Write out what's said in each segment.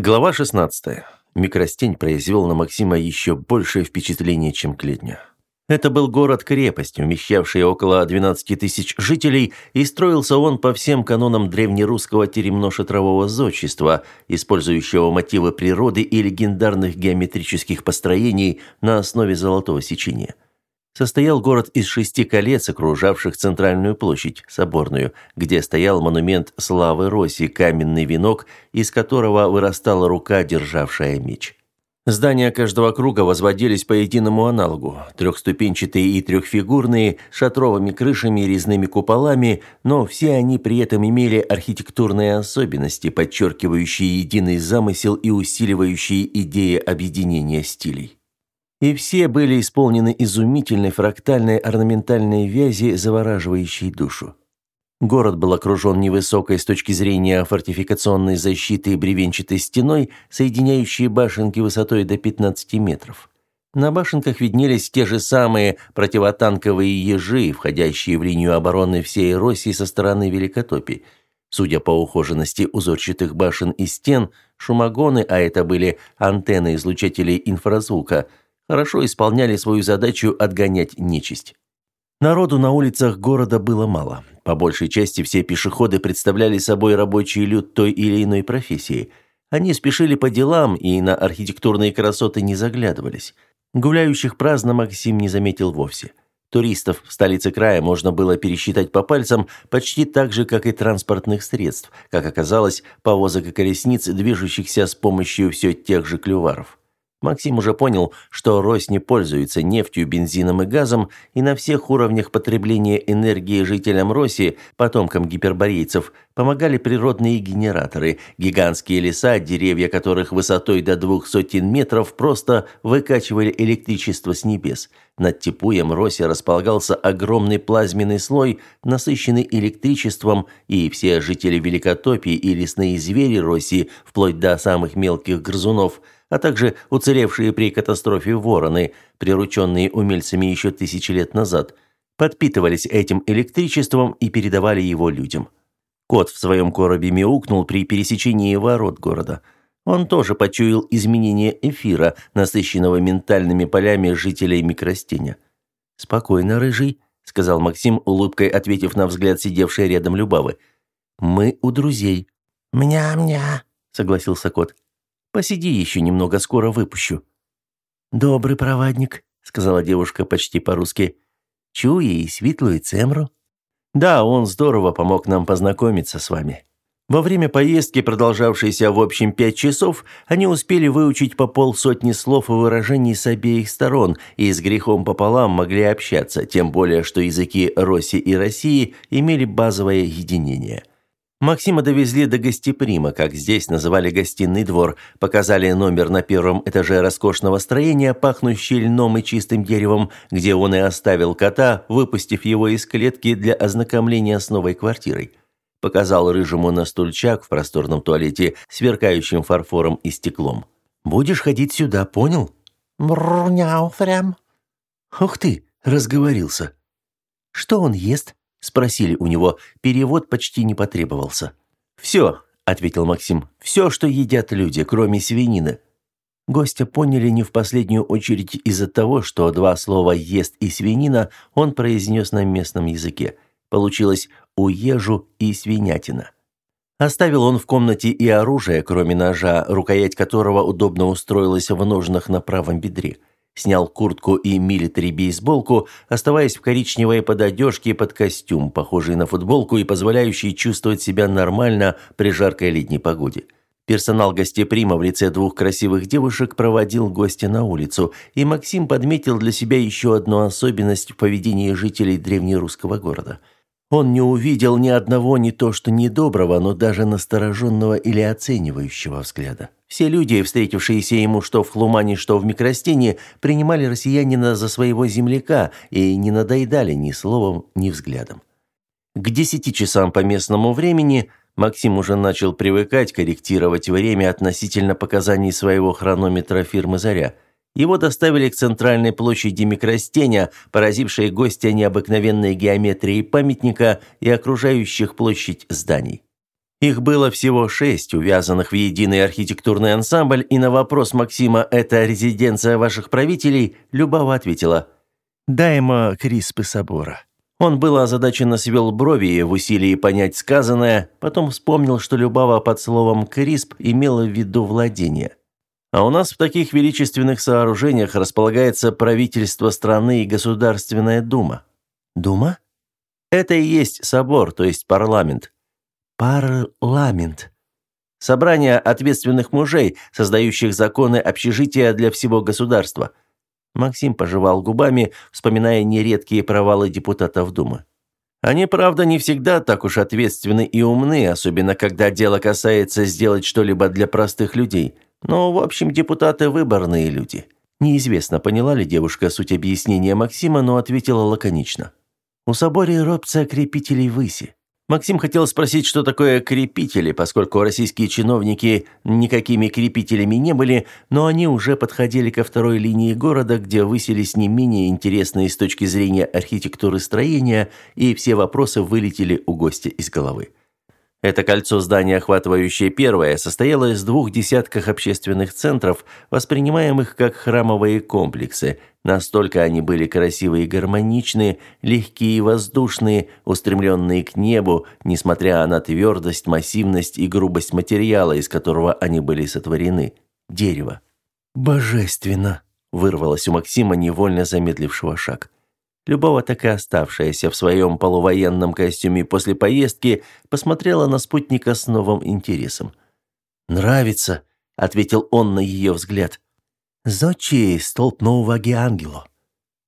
Глава 16. Микростень произвел на Максима еще большее впечатление, чем Кледня. Это был город-крепость, умещавший около 12 тысяч жителей, и строился он по всем канонам древнерусского теремно-шатрового зодчества, использующего мотивы природы и легендарных геометрических построений на основе золотого сечения – состоял город из шести колец, окружавших центральную площадь, Соборную, где стоял монумент славы Роси, каменный венок, из которого вырастала рука, державшая меч. Здания каждого круга возводились по единому аналогу – трехступенчатые и трехфигурные, шатровыми крышами и резными куполами, но все они при этом имели архитектурные особенности, подчеркивающие единый замысел и усиливающие идеи объединения стилей. И все были исполнены изумительной фрактальной орнаментальной вязи, завораживающей душу. Город был окружен невысокой с точки зрения фортификационной защиты бревенчатой стеной, соединяющей башенки высотой до 15 метров. На башенках виднелись те же самые противотанковые ежи, входящие в линию обороны всей России со стороны Великотопи. Судя по ухоженности узорчатых башен и стен, шумогоны, а это были антенны излучателей инфразвука – хорошо исполняли свою задачу отгонять нечисть. Народу на улицах города было мало. По большей части все пешеходы представляли собой рабочий люд той или иной профессии. Они спешили по делам и на архитектурные красоты не заглядывались. Гуляющих праздно Максим не заметил вовсе. Туристов в столице края можно было пересчитать по пальцам почти так же, как и транспортных средств, как оказалось, повозок и колесниц, движущихся с помощью все тех же клюваров. Максим уже понял, что Рось не пользуется нефтью, бензином и газом, и на всех уровнях потребления энергии жителям Роси, потомкам гиперборейцев, помогали природные генераторы, гигантские леса, деревья которых высотой до двух сотен метров просто выкачивали электричество с небес. Над Типуем Роси располагался огромный плазменный слой, насыщенный электричеством, и все жители Великотопии и лесные звери Роси, вплоть до самых мелких грызунов – а также уцелевшие при катастрофе вороны, прирученные умельцами еще тысячи лет назад, подпитывались этим электричеством и передавали его людям. Кот в своем коробе мяукнул при пересечении ворот города. Он тоже почуял изменение эфира, насыщенного ментальными полями жителей микростеня. «Спокойно, рыжий», — сказал Максим, улыбкой ответив на взгляд сидевшей рядом Любавы. «Мы у друзей». «Мня-мня», — согласился кот. Посиди еще немного, скоро выпущу». «Добрый проводник», — сказала девушка почти по-русски. «Чуя и светлую цемру». «Да, он здорово помог нам познакомиться с вами». Во время поездки, продолжавшейся в общем пять часов, они успели выучить по полсотни слов и выражений с обеих сторон и с грехом пополам могли общаться, тем более, что языки Росси и России имели базовое единение – Максима довезли до гостеприма, как здесь называли гостиный двор, показали номер на первом этаже роскошного строения, пахнущий льном и чистым деревом, где он и оставил кота, выпустив его из клетки для ознакомления с новой квартирой. Показал рыжему на стульчак в просторном туалете, сверкающим фарфором и стеклом. «Будешь ходить сюда, понял?» «Мрняу, фрям». «Ух ты, разговорился». «Что он ест?» Спросили у него, перевод почти не потребовался. «Все», — ответил Максим, — «все, что едят люди, кроме свинины». Гостя поняли не в последнюю очередь из-за того, что два слова «ест» и «свинина» он произнес на местном языке. Получилось «уежу» и «свинятина». Оставил он в комнате и оружие, кроме ножа, рукоять которого удобно устроилась в ножнах на правом бедре снял куртку и милитари-бейсболку, оставаясь в коричневой пододежке под костюм, похожий на футболку и позволяющий чувствовать себя нормально при жаркой летней погоде. Персонал гостеприма в лице двух красивых девушек проводил гостя на улицу, и Максим подметил для себя еще одну особенность в поведении жителей древнерусского города – он не увидел ни одного не то что недоброго, но даже настороженного или оценивающего взгляда. Все люди, встретившиеся ему что в Хлумане, что в Микростене, принимали россиянина за своего земляка и не надоедали ни словом, ни взглядом. К десяти часам по местному времени Максим уже начал привыкать корректировать время относительно показаний своего хронометра фирмы «Заря». Его доставили к центральной площади Микростеня, поразившей гостя необыкновенной геометрией памятника и окружающих площадь зданий. Их было всего шесть, увязанных в единый архитектурный ансамбль, и на вопрос Максима «это резиденция ваших правителей?» Любава ответила «Дайма Криспы собора». Он был озадаченно свел брови в усилии понять сказанное, потом вспомнил, что Любава под словом «крисп» имела в виду владение. А у нас в таких величественных сооружениях располагается правительство страны и Государственная Дума. Дума? Это и есть собор, то есть парламент. Парламент. Собрание ответственных мужей, создающих законы общежития для всего государства – Максим пожевал губами, вспоминая нередкие провалы депутатов Думы. Они, правда, не всегда так уж ответственны и умны, особенно когда дело касается сделать что-либо для простых людей. Но, в общем, депутаты – выборные люди. Неизвестно, поняла ли девушка суть объяснения Максима, но ответила лаконично. «У соборе робца крепителей выси. Максим хотел спросить, что такое крепители, поскольку российские чиновники никакими крепителями не были, но они уже подходили ко второй линии города, где высились не менее интересные с точки зрения архитектуры строения, и все вопросы вылетели у гостя из головы. Это кольцо зданий, охватывающее первое, состояло из двух десятков общественных центров, воспринимаемых как храмовые комплексы. Настолько они были красивые и гармоничные, легкие и воздушные, устремленные к небу, несмотря на твердость, массивность и грубость материала, из которого они были сотворены – дерево. «Божественно!» – вырвалось у Максима, невольно замедлившего шаг. Любова, так и оставшаяся в своем полувоенном костюме после поездки, посмотрела на спутника с новым интересом. «Нравится», — ответил он на ее взгляд. «Зочи, столб нового ангело».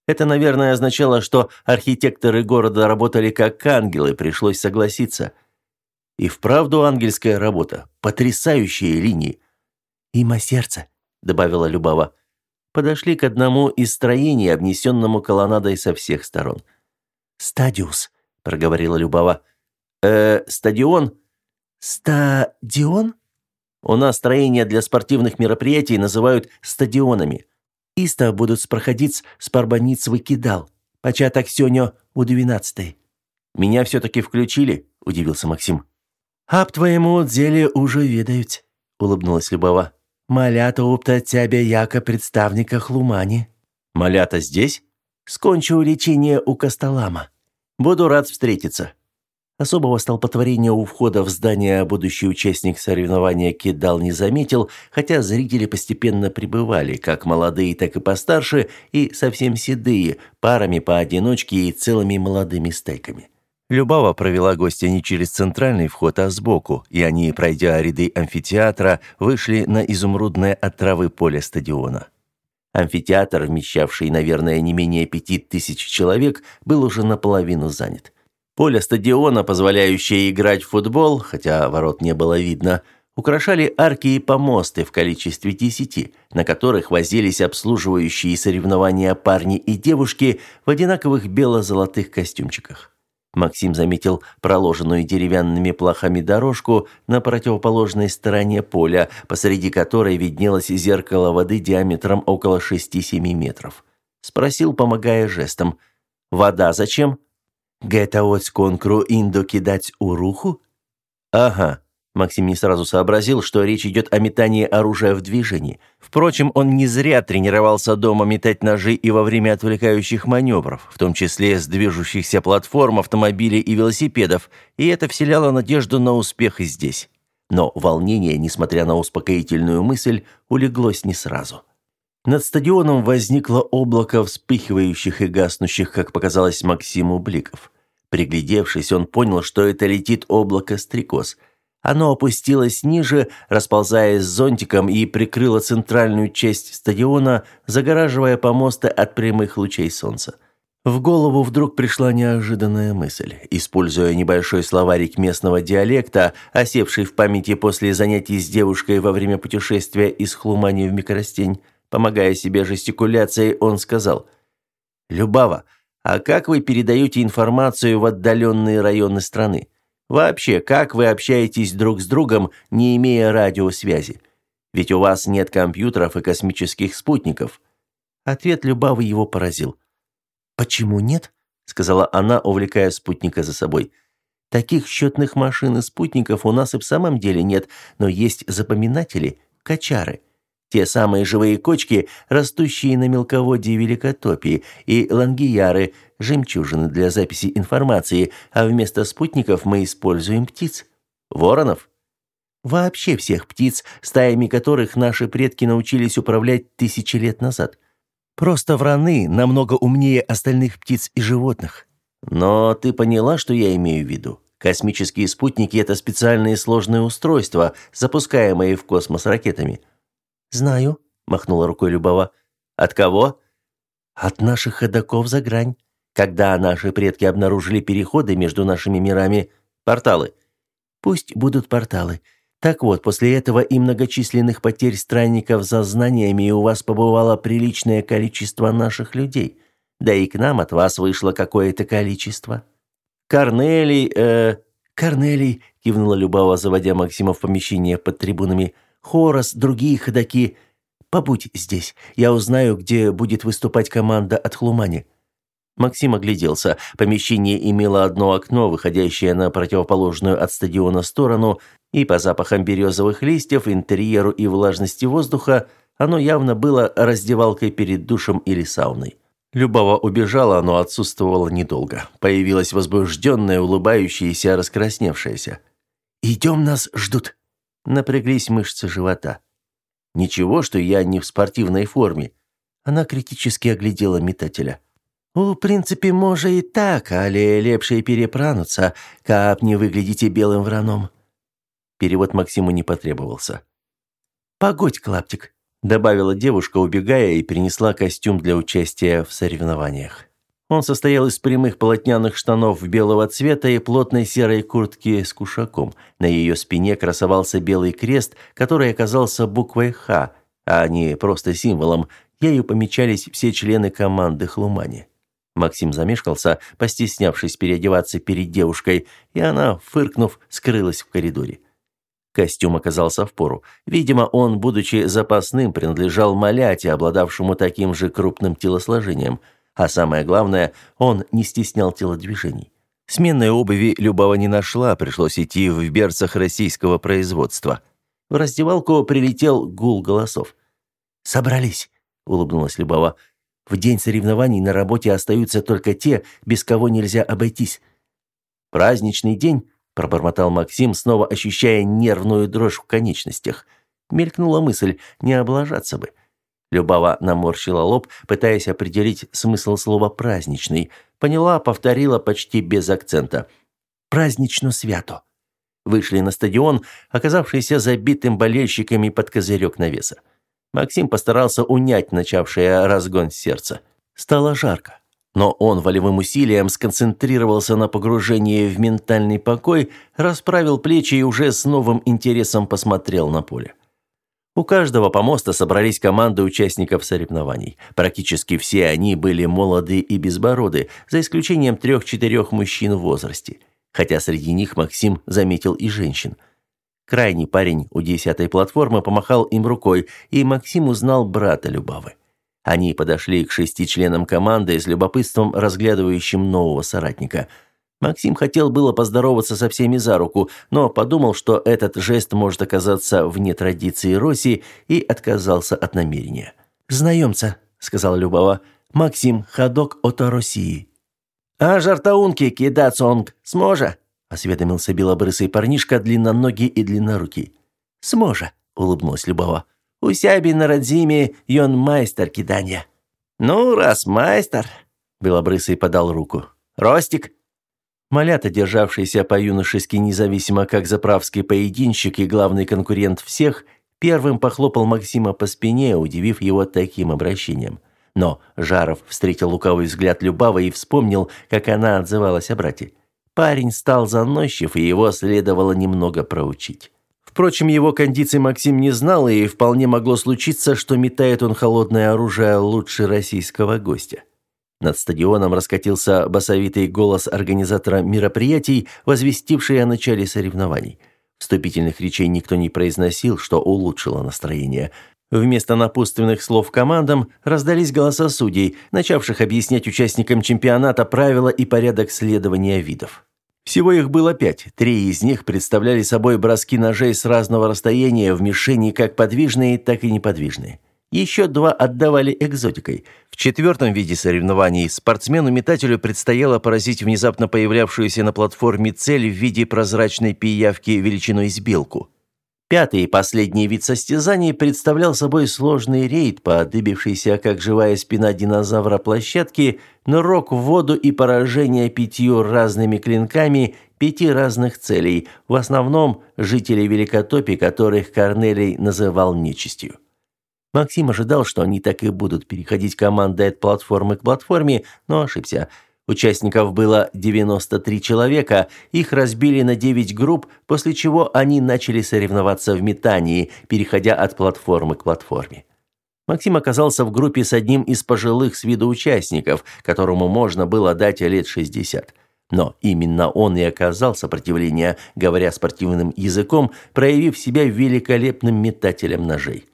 Это, наверное, означало, что архитекторы города работали как ангелы, пришлось согласиться. И вправду ангельская работа, потрясающие линии. «Има сердце», — добавила Любава подошли к одному из строений, обнесенному колоннадой со всех сторон. «Стадиус», — проговорила Любава. «Э, стадион?» «Стадион?» «У нас строения для спортивных мероприятий называют стадионами». «Иста будут проходить с парбаниц выкидал. Початок сёння у двенадцатой». «Меня все-таки включили?» – удивился Максим. «Об твоему деле уже ведают», – улыбнулась Любова. Малята опта тебе яко представника хлумани. Малята здесь? Скончу лечение у Костолама. Буду рад встретиться. Особого столпотворения у входа в здание будущий участник соревнования кидал не заметил, хотя зрители постепенно прибывали, как молодые, так и постарше, и совсем седые, парами поодиночке и целыми молодыми стейками. Любава провела гостя не через центральный вход, а сбоку, и они, пройдя ряды амфитеатра, вышли на изумрудное от травы поле стадиона. Амфитеатр, вмещавший, наверное, не менее пяти тысяч человек, был уже наполовину занят. Поле стадиона, позволяющее играть в футбол, хотя ворот не было видно, украшали арки и помосты в количестве десяти, на которых возились обслуживающие соревнования парни и девушки в одинаковых бело-золотых костюмчиках. Максим заметил проложенную деревянными плахами дорожку на противоположной стороне поля, посреди которой виднелось зеркало воды диаметром около 6-7 метров. Спросил, помогая жестом. «Вода зачем?» «Гэта от конкру инду кидать уруху?» «Ага», Максим не сразу сообразил, что речь идет о метании оружия в движении. Впрочем, он не зря тренировался дома метать ножи и во время отвлекающих маневров, в том числе с движущихся платформ, автомобилей и велосипедов, и это вселяло надежду на успех и здесь. Но волнение, несмотря на успокоительную мысль, улеглось не сразу. Над стадионом возникло облако вспыхивающих и гаснущих, как показалось Максиму, бликов. Приглядевшись, он понял, что это летит облако стрекоз – оно опустилось ниже, расползаясь зонтиком и прикрыло центральную часть стадиона, загораживая помосты от прямых лучей солнца. В голову вдруг пришла неожиданная мысль. Используя небольшой словарик местного диалекта, осевший в памяти после занятий с девушкой во время путешествия из Хлумани в Микростень, помогая себе жестикуляцией, он сказал «Любава, а как вы передаете информацию в отдаленные районы страны?» Вообще, как вы общаетесь друг с другом, не имея радиосвязи? Ведь у вас нет компьютеров и космических спутников. Ответ Любавы его поразил. Почему нет? сказала она, увлекая спутника за собой. Таких счетных машин и спутников у нас и в самом деле нет, но есть запоминатели, качары. Те самые живые кочки, растущие на мелководье Великотопии, и лангияры, жемчужины для записи информации, а вместо спутников мы используем птиц. Воронов. Вообще всех птиц, стаями которых наши предки научились управлять тысячи лет назад. Просто враны намного умнее остальных птиц и животных. Но ты поняла, что я имею в виду? Космические спутники – это специальные сложные устройства, запускаемые в космос ракетами. «Знаю», – махнула рукой Любова. «От кого?» «От наших ходоков за грань. Когда наши предки обнаружили переходы между нашими мирами, порталы. Пусть будут порталы. Так вот, после этого и многочисленных потерь странников за знаниями у вас побывало приличное количество наших людей. Да и к нам от вас вышло какое-то количество. Корнелий, э, Корнелий, кивнула Любава, заводя Максима в помещение под трибунами. Хорос, другие ходаки. Побудь здесь. Я узнаю, где будет выступать команда от Хлумани. Максим огляделся. Помещение имело одно окно, выходящее на противоположную от стадиона сторону, и по запахам березовых листьев, интерьеру и влажности воздуха оно явно было раздевалкой перед душем или сауной. Любава убежала, но отсутствовала недолго. Появилась возбужденная, улыбающаяся, раскрасневшаяся. «Идем, нас ждут!» Напряглись мышцы живота. «Ничего, что я не в спортивной форме». Она критически оглядела метателя. «У принципе, може и так, але лепше перепрануться, как не выглядите белым враном». Перевод Максиму не потребовался. «Погодь, Клаптик», – добавила девушка, убегая, и принесла костюм для участия в соревнованиях. Он состоял из прямых полотняных штанов белого цвета и плотной серой куртки с кушаком. На ее спине красовался белый крест, который оказался буквой «Х», а не просто символом. Ею помечались все члены команды Хлумани. Максим замешкался, постеснявшись переодеваться перед девушкой, и она, фыркнув, скрылась в коридоре. Костюм оказался в пору. Видимо, он, будучи запасным, принадлежал маляте, обладавшему таким же крупным телосложением. А самое главное, он не стеснял телодвижений. Сменной обуви Любава не нашла, пришлось идти в берцах российского производства. В раздевалку прилетел гул голосов. «Собрались», — улыбнулась Любава. «В день соревнований на работе остаются только те, без кого нельзя обойтись». «Праздничный день», пробормотал Максим, снова ощущая нервную дрожь в конечностях. Мелькнула мысль, не облажаться бы. Любава наморщила лоб, пытаясь определить смысл слова «праздничный». Поняла, повторила почти без акцента. «Празднично свято». Вышли на стадион, оказавшийся забитым болельщиками под козырек навеса. Максим постарался унять начавшее разгон сердца. Стало жарко. Но он волевым усилием сконцентрировался на погружении в ментальный покой, расправил плечи и уже с новым интересом посмотрел на поле. У каждого помоста собрались команды участников соревнований. Практически все они были молоды и безбороды, за исключением трех-четырех мужчин в возрасте. Хотя среди них Максим заметил и женщин. Крайний парень у десятой платформы помахал им рукой, и Максим узнал брата Любавы. Они подошли к шести членам команды с любопытством разглядывающим нового соратника. Максим хотел было поздороваться со всеми за руку, но подумал, что этот жест может оказаться вне традиции Росси и отказался от намерения. «Знаемся», — сказал Любова. «Максим, ходок от России». «А жартаунки кидацонг сможа?» — осведомился белобрысый парнишка, длинноногий и длиннорукий. «Сможа», — улыбнулась Любова. У сябі на радзіме ён майстар кидания. Ну, раз майстар, белобрысый подал руку. Ростик. Малята, державшийся по-юношески независимо как заправский поединщик и главный конкурент всех, первым похлопал Максима по спине, удивив его таким обращением. Но Жаров встретил лукавый взгляд Любавы и вспомнил, как она отзывалась о брате. Парень стал заносчив, и его следовало немного проучить. Впрочем, его кондиции Максим не знал, и вполне могло случиться, что метает он холодное оружие лучше российского гостя. Над стадионом раскатился басовитый голос организатора мероприятий, возвестивший о начале соревнований. Вступительных речей никто не произносил, что улучшило настроение. Вместо напутственных слов командам раздались голоса судей, начавших объяснять участникам чемпионата правила и порядок следования видов. Всего их было пять. Три из них представляли собой броски ножей с разного расстояния в мишени как подвижные, так и неподвижные. Еще два отдавали экзотикой. В четвертом виде соревнований спортсмену-метателю предстояло поразить внезапно появлявшуюся на платформе цель в виде прозрачной пиявки величиной с белку. Пятый и последний вид состязаний представлял собой сложный рейд, подыбившийся как живая спина динозавра площадки, нырок в воду и поражение пятью разными клинками пяти разных целей, в основном жителей Великотопи, которых Корнелий называл нечистью. Максим ожидал, что они так и будут переходить командой от платформы к платформе, но ошибся. Участников было 93 человека, их разбили на 9 групп, после чего они начали соревноваться в метании, переходя от платформы к платформе. Максим оказался в группе с одним из пожилых с виду участников, которому можно было дать лет 60. Но именно он и оказал сопротивление, говоря спортивным языком, проявив себя великолепным метателем ножей.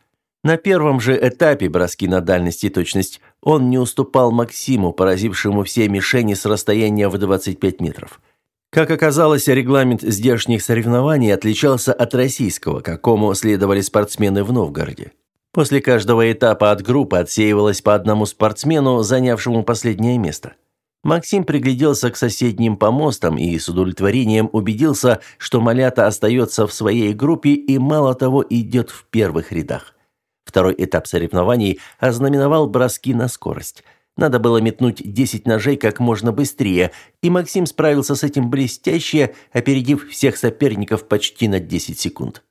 На первом же этапе броски на дальность и точность он не уступал Максиму, поразившему все мишени с расстояния в 25 метров. Как оказалось, регламент здешних соревнований отличался от российского, какому следовали спортсмены в Новгороде. После каждого этапа от группы отсеивалось по одному спортсмену, занявшему последнее место. Максим пригляделся к соседним помостам и с удовлетворением убедился, что Малята остается в своей группе и, мало того, идет в первых рядах. Второй этап соревнований ознаменовал броски на скорость. Надо было метнуть 10 ножей как можно быстрее, и Максим справился с этим блестяще, опередив всех соперников почти на 10 секунд.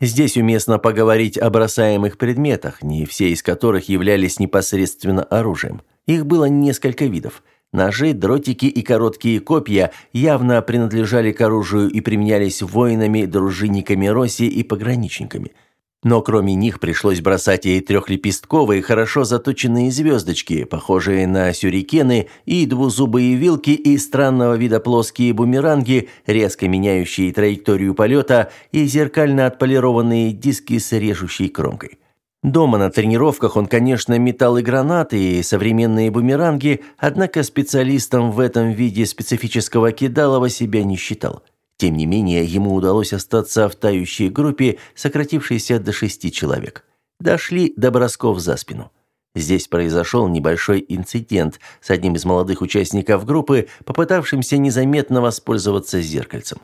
Здесь уместно поговорить о бросаемых предметах, не все из которых являлись непосредственно оружием. Их было несколько видов. Ножи, дротики и короткие копья явно принадлежали к оружию и применялись воинами, дружинниками России и пограничниками – но кроме них пришлось бросать и трехлепестковые, хорошо заточенные звездочки, похожие на сюрикены, и двузубые вилки, и странного вида плоские бумеранги, резко меняющие траекторию полета, и зеркально отполированные диски с режущей кромкой. Дома на тренировках он, конечно, метал и гранаты, и современные бумеранги, однако специалистом в этом виде специфического кидалова себя не считал. Тем не менее, ему удалось остаться в тающей группе, сократившейся до шести человек. Дошли до бросков за спину. Здесь произошел небольшой инцидент с одним из молодых участников группы, попытавшимся незаметно воспользоваться зеркальцем.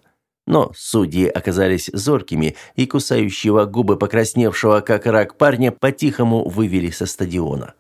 Но судьи оказались зоркими, и кусающего губы покрасневшего, как рак парня, по-тихому вывели со стадиона.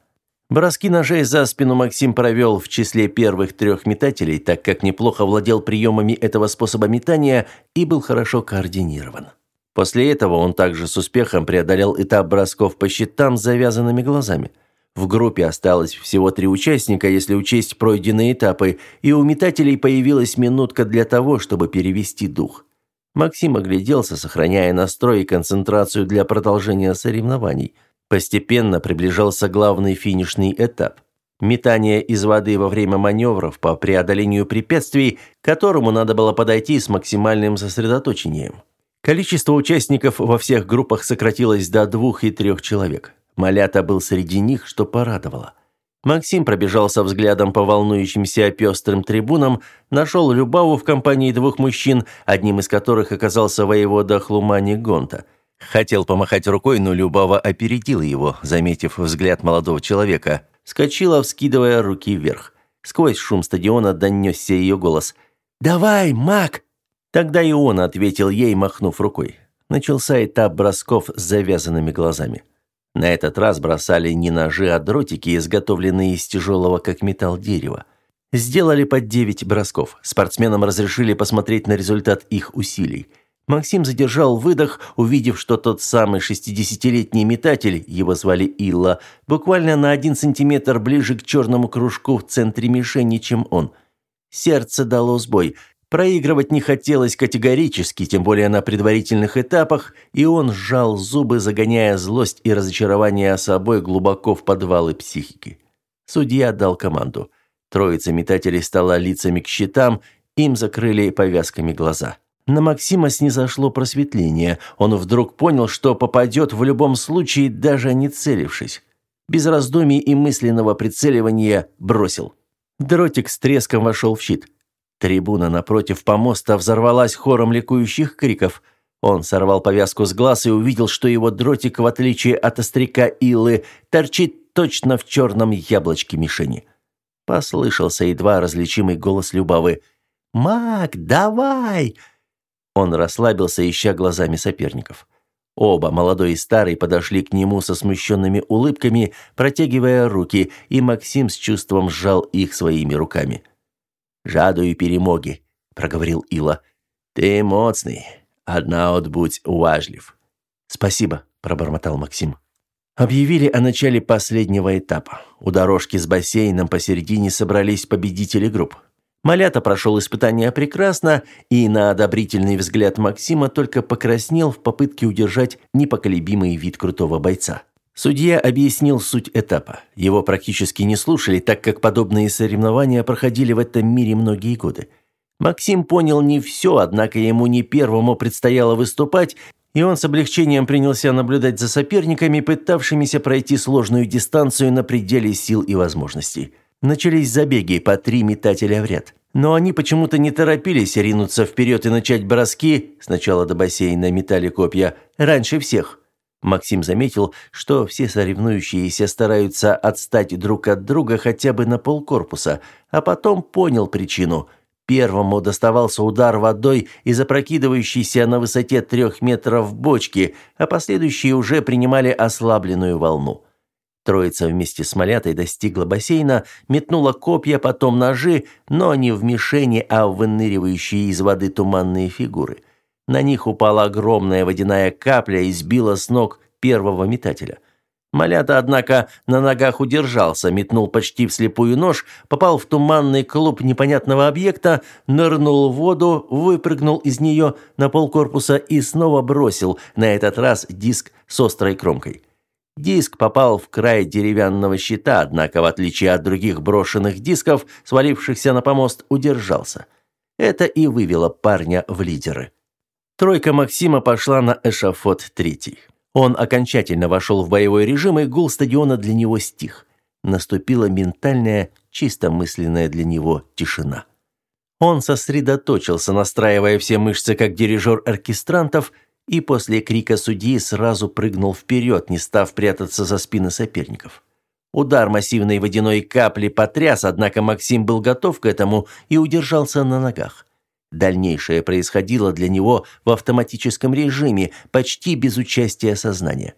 Броски ножей за спину Максим провел в числе первых трех метателей, так как неплохо владел приемами этого способа метания и был хорошо координирован. После этого он также с успехом преодолел этап бросков по щитам с завязанными глазами. В группе осталось всего три участника, если учесть пройденные этапы, и у метателей появилась минутка для того, чтобы перевести дух. Максим огляделся, сохраняя настрой и концентрацию для продолжения соревнований – Постепенно приближался главный финишный этап. Метание из воды во время маневров по преодолению препятствий, к которому надо было подойти с максимальным сосредоточением. Количество участников во всех группах сократилось до двух и трех человек. Малята был среди них, что порадовало. Максим пробежался взглядом по волнующимся пестрым трибунам, нашел Любаву в компании двух мужчин, одним из которых оказался воевода Хлумани Гонта – Хотел помахать рукой, но Любава опередила его, заметив взгляд молодого человека. Скочила, вскидывая руки вверх. Сквозь шум стадиона донесся ее голос. «Давай, маг!» Тогда и он ответил ей, махнув рукой. Начался этап бросков с завязанными глазами. На этот раз бросали не ножи, а дротики, изготовленные из тяжелого, как металл, дерева. Сделали по девять бросков. Спортсменам разрешили посмотреть на результат их усилий – Максим задержал выдох, увидев, что тот самый шестидесятилетний метатель, его звали Илла, буквально на один сантиметр ближе к черному кружку в центре мишени, чем он. Сердце дало сбой. Проигрывать не хотелось категорически, тем более на предварительных этапах, и он сжал зубы, загоняя злость и разочарование собой глубоко в подвалы психики. Судья дал команду. Троица метателей стала лицами к щитам, им закрыли повязками глаза. На Максима снизошло просветление. Он вдруг понял, что попадет в любом случае, даже не целившись. Без раздумий и мысленного прицеливания бросил. Дротик с треском вошел в щит. Трибуна напротив помоста взорвалась хором ликующих криков. Он сорвал повязку с глаз и увидел, что его дротик, в отличие от остряка Илы, торчит точно в черном яблочке мишени. Послышался едва различимый голос Любавы. «Мак, давай!» Он расслабился, ища глазами соперников. Оба, молодой и старый, подошли к нему со смущенными улыбками, протягивая руки, и Максим с чувством сжал их своими руками. «Жадую перемоги», — проговорил Ила. «Ты моцный, одна от будь уважлив». «Спасибо», — пробормотал Максим. Объявили о начале последнего этапа. У дорожки с бассейном посередине собрались победители групп. Малята прошел испытание прекрасно, и на одобрительный взгляд Максима только покраснел в попытке удержать непоколебимый вид крутого бойца. Судья объяснил суть этапа. Его практически не слушали, так как подобные соревнования проходили в этом мире многие годы. Максим понял не все, однако ему не первому предстояло выступать, и он с облегчением принялся наблюдать за соперниками, пытавшимися пройти сложную дистанцию на пределе сил и возможностей. Начались забеги по три метателя в ряд. Но они почему-то не торопились ринуться вперед и начать броски, сначала до бассейна метали копья, раньше всех. Максим заметил, что все соревнующиеся стараются отстать друг от друга хотя бы на полкорпуса, а потом понял причину. Первому доставался удар водой из опрокидывающейся на высоте трех метров бочки, а последующие уже принимали ослабленную волну. Троица вместе с Малятой достигла бассейна, метнула копья, потом ножи, но не в мишени, а в выныривающие из воды туманные фигуры. На них упала огромная водяная капля и сбила с ног первого метателя. Малята, однако, на ногах удержался, метнул почти вслепую нож, попал в туманный клуб непонятного объекта, нырнул в воду, выпрыгнул из нее на полкорпуса и снова бросил, на этот раз диск с острой кромкой. Диск попал в край деревянного щита, однако, в отличие от других брошенных дисков, свалившихся на помост, удержался. Это и вывело парня в лидеры. Тройка Максима пошла на эшафот третий. Он окончательно вошел в боевой режим, и гул стадиона для него стих. Наступила ментальная, чисто мысленная для него тишина. Он сосредоточился, настраивая все мышцы как дирижер оркестрантов – и после крика судьи сразу прыгнул вперед, не став прятаться за спины соперников. Удар массивной водяной капли потряс, однако Максим был готов к этому и удержался на ногах. Дальнейшее происходило для него в автоматическом режиме, почти без участия сознания.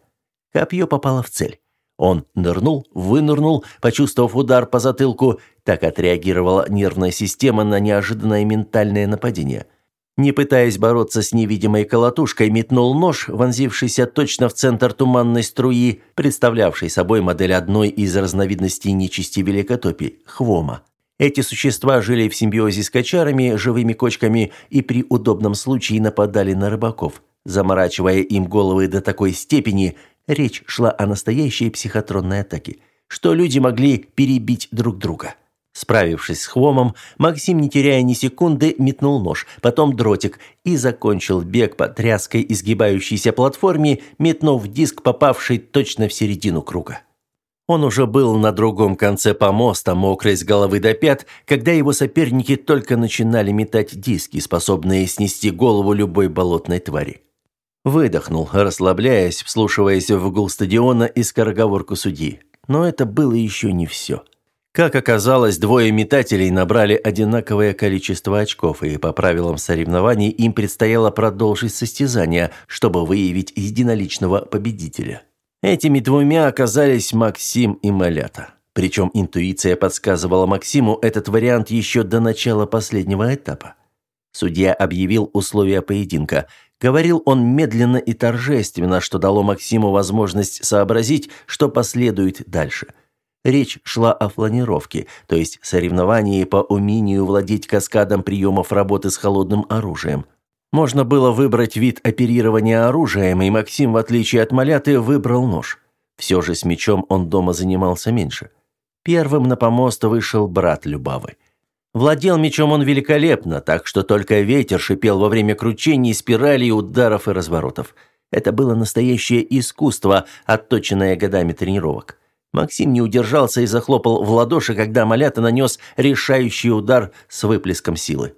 Копье попало в цель. Он нырнул, вынырнул, почувствовав удар по затылку. Так отреагировала нервная система на неожиданное ментальное нападение – не пытаясь бороться с невидимой колотушкой, метнул нож, вонзившийся точно в центр туманной струи, представлявшей собой модель одной из разновидностей нечисти великотопи – хвома. Эти существа жили в симбиозе с кочарами, живыми кочками и при удобном случае нападали на рыбаков, заморачивая им головы до такой степени, речь шла о настоящей психотронной атаке, что люди могли перебить друг друга. Справившись с хвомом, Максим, не теряя ни секунды, метнул нож, потом дротик и закончил бег по тряской изгибающейся платформе, метнув диск, попавший точно в середину круга. Он уже был на другом конце помоста, мокрый с головы до пят, когда его соперники только начинали метать диски, способные снести голову любой болотной твари. Выдохнул, расслабляясь, вслушиваясь в гул стадиона и скороговорку судьи. Но это было еще не все. Как оказалось, двое метателей набрали одинаковое количество очков, и по правилам соревнований им предстояло продолжить состязание, чтобы выявить единоличного победителя. Этими двумя оказались Максим и Малята. Причем интуиция подсказывала Максиму этот вариант еще до начала последнего этапа. Судья объявил условия поединка. Говорил он медленно и торжественно, что дало Максиму возможность сообразить, что последует дальше – Речь шла о фланировке, то есть соревновании по умению владеть каскадом приемов работы с холодным оружием. Можно было выбрать вид оперирования оружием, и Максим, в отличие от Маляты, выбрал нож. Все же с мечом он дома занимался меньше. Первым на помост вышел брат Любавы. Владел мечом он великолепно, так что только ветер шипел во время кручений, спиралей, ударов и разворотов. Это было настоящее искусство, отточенное годами тренировок. Максим не удержался и захлопал в ладоши, когда Малята нанес решающий удар с выплеском силы.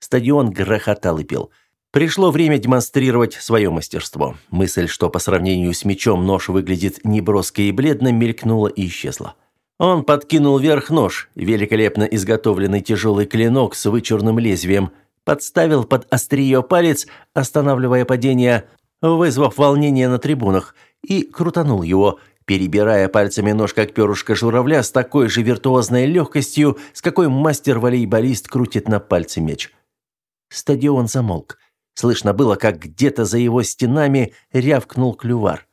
Стадион грохотал и пел. Пришло время демонстрировать свое мастерство. Мысль, что по сравнению с мечом нож выглядит неброско и бледно, мелькнула и исчезла. Он подкинул вверх нож, великолепно изготовленный тяжелый клинок с вычурным лезвием, подставил под острие палец, останавливая падение, вызвав волнение на трибунах, и крутанул его – перебирая пальцами нож, как перышко журавля, с такой же виртуозной легкостью, с какой мастер-волейболист крутит на пальце меч. Стадион замолк. Слышно было, как где-то за его стенами рявкнул клювар.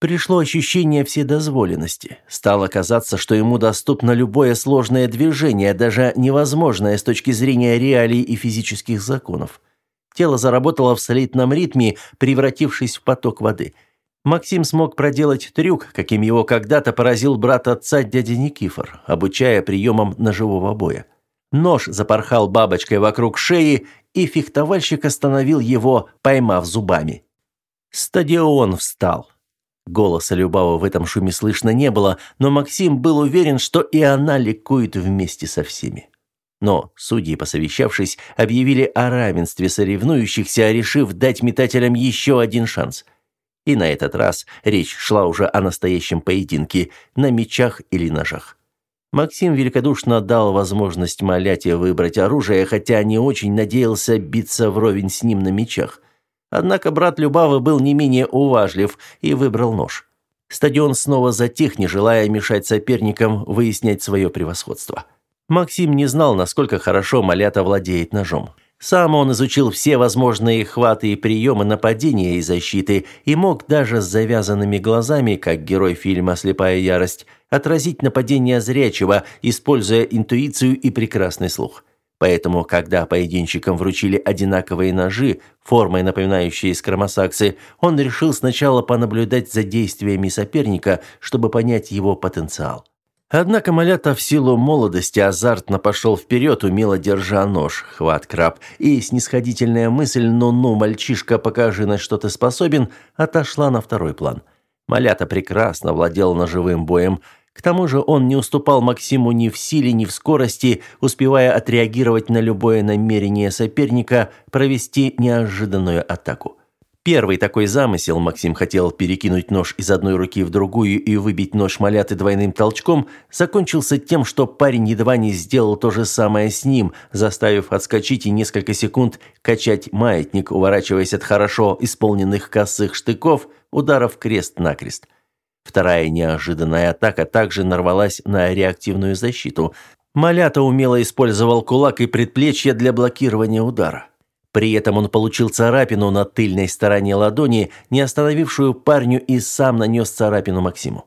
Пришло ощущение вседозволенности. Стало казаться, что ему доступно любое сложное движение, даже невозможное с точки зрения реалий и физических законов. Тело заработало в солидном ритме, превратившись в поток воды – Максим смог проделать трюк, каким его когда-то поразил брат отца дядя Никифор, обучая приемам ножевого боя. Нож запорхал бабочкой вокруг шеи, и фехтовальщик остановил его, поймав зубами. Стадион встал. Голоса Любава в этом шуме слышно не было, но Максим был уверен, что и она ликует вместе со всеми. Но судьи, посовещавшись, объявили о равенстве соревнующихся, решив дать метателям еще один шанс – и на этот раз речь шла уже о настоящем поединке, на мечах или ножах. Максим великодушно дал возможность Маляте выбрать оружие, хотя не очень надеялся биться вровень с ним на мечах. Однако брат Любавы был не менее уважлив и выбрал нож. Стадион снова затих, не желая мешать соперникам выяснять свое превосходство. Максим не знал, насколько хорошо Малята владеет ножом. Сам он изучил все возможные хваты и приемы нападения и защиты и мог даже с завязанными глазами, как герой фильма «Слепая ярость», отразить нападение зрячего, используя интуицию и прекрасный слух. Поэтому, когда поединщикам вручили одинаковые ножи, формой напоминающие скромосаксы, он решил сначала понаблюдать за действиями соперника, чтобы понять его потенциал. Однако Малята в силу молодости азартно пошел вперед, умело держа нож, хват краб, и снисходительная мысль «ну-ну, мальчишка, покажи, на что ты способен» отошла на второй план. Малята прекрасно владел ножевым боем, к тому же он не уступал Максиму ни в силе, ни в скорости, успевая отреагировать на любое намерение соперника провести неожиданную атаку. Первый такой замысел Максим хотел перекинуть нож из одной руки в другую и выбить нож маляты двойным толчком, закончился тем, что парень едва не сделал то же самое с ним, заставив отскочить и несколько секунд качать маятник, уворачиваясь от хорошо исполненных косых штыков, ударов крест-накрест. Вторая неожиданная атака также нарвалась на реактивную защиту. Малята умело использовал кулак и предплечье для блокирования удара. При этом он получил царапину на тыльной стороне ладони, не остановившую парню, и сам нанес царапину Максиму.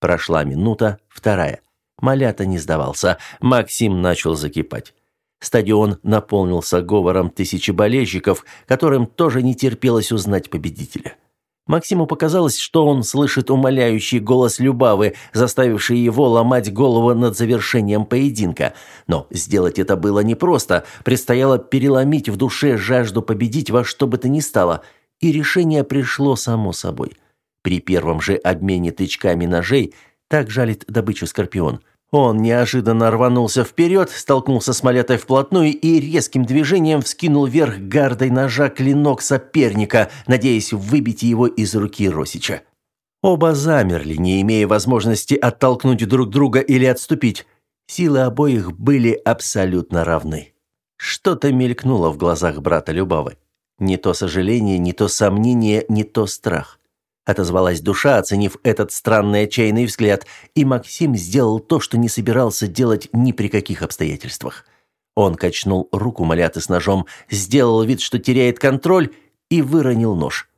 Прошла минута, вторая. Малята не сдавался. Максим начал закипать. Стадион наполнился говором тысячи болельщиков, которым тоже не терпелось узнать победителя. Максиму показалось, что он слышит умоляющий голос Любавы, заставивший его ломать голову над завершением поединка. Но сделать это было непросто. Предстояло переломить в душе жажду победить во что бы то ни стало. И решение пришло само собой. При первом же обмене тычками ножей так жалит добычу Скорпион – он неожиданно рванулся вперед, столкнулся с Малетой вплотную и резким движением вскинул вверх гардой ножа клинок соперника, надеясь выбить его из руки Росича. Оба замерли, не имея возможности оттолкнуть друг друга или отступить. Силы обоих были абсолютно равны. Что-то мелькнуло в глазах брата Любавы. Не то сожаление, не то сомнение, не то страх отозвалась душа, оценив этот странный отчаянный взгляд, и Максим сделал то, что не собирался делать ни при каких обстоятельствах. Он качнул руку Маляты с ножом, сделал вид, что теряет контроль, и выронил нож.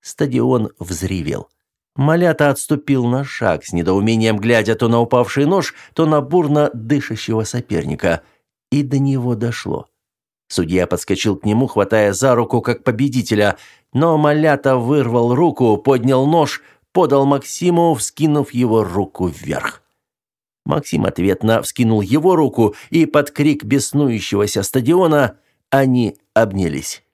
Стадион взревел. Малята отступил на шаг, с недоумением глядя то на упавший нож, то на бурно дышащего соперника. И до него дошло. Судья подскочил к нему, хватая за руку как победителя, но Малята вырвал руку, поднял нож, подал Максиму, вскинув его руку вверх. Максим ответно вскинул его руку, и под крик беснующегося стадиона они обнялись.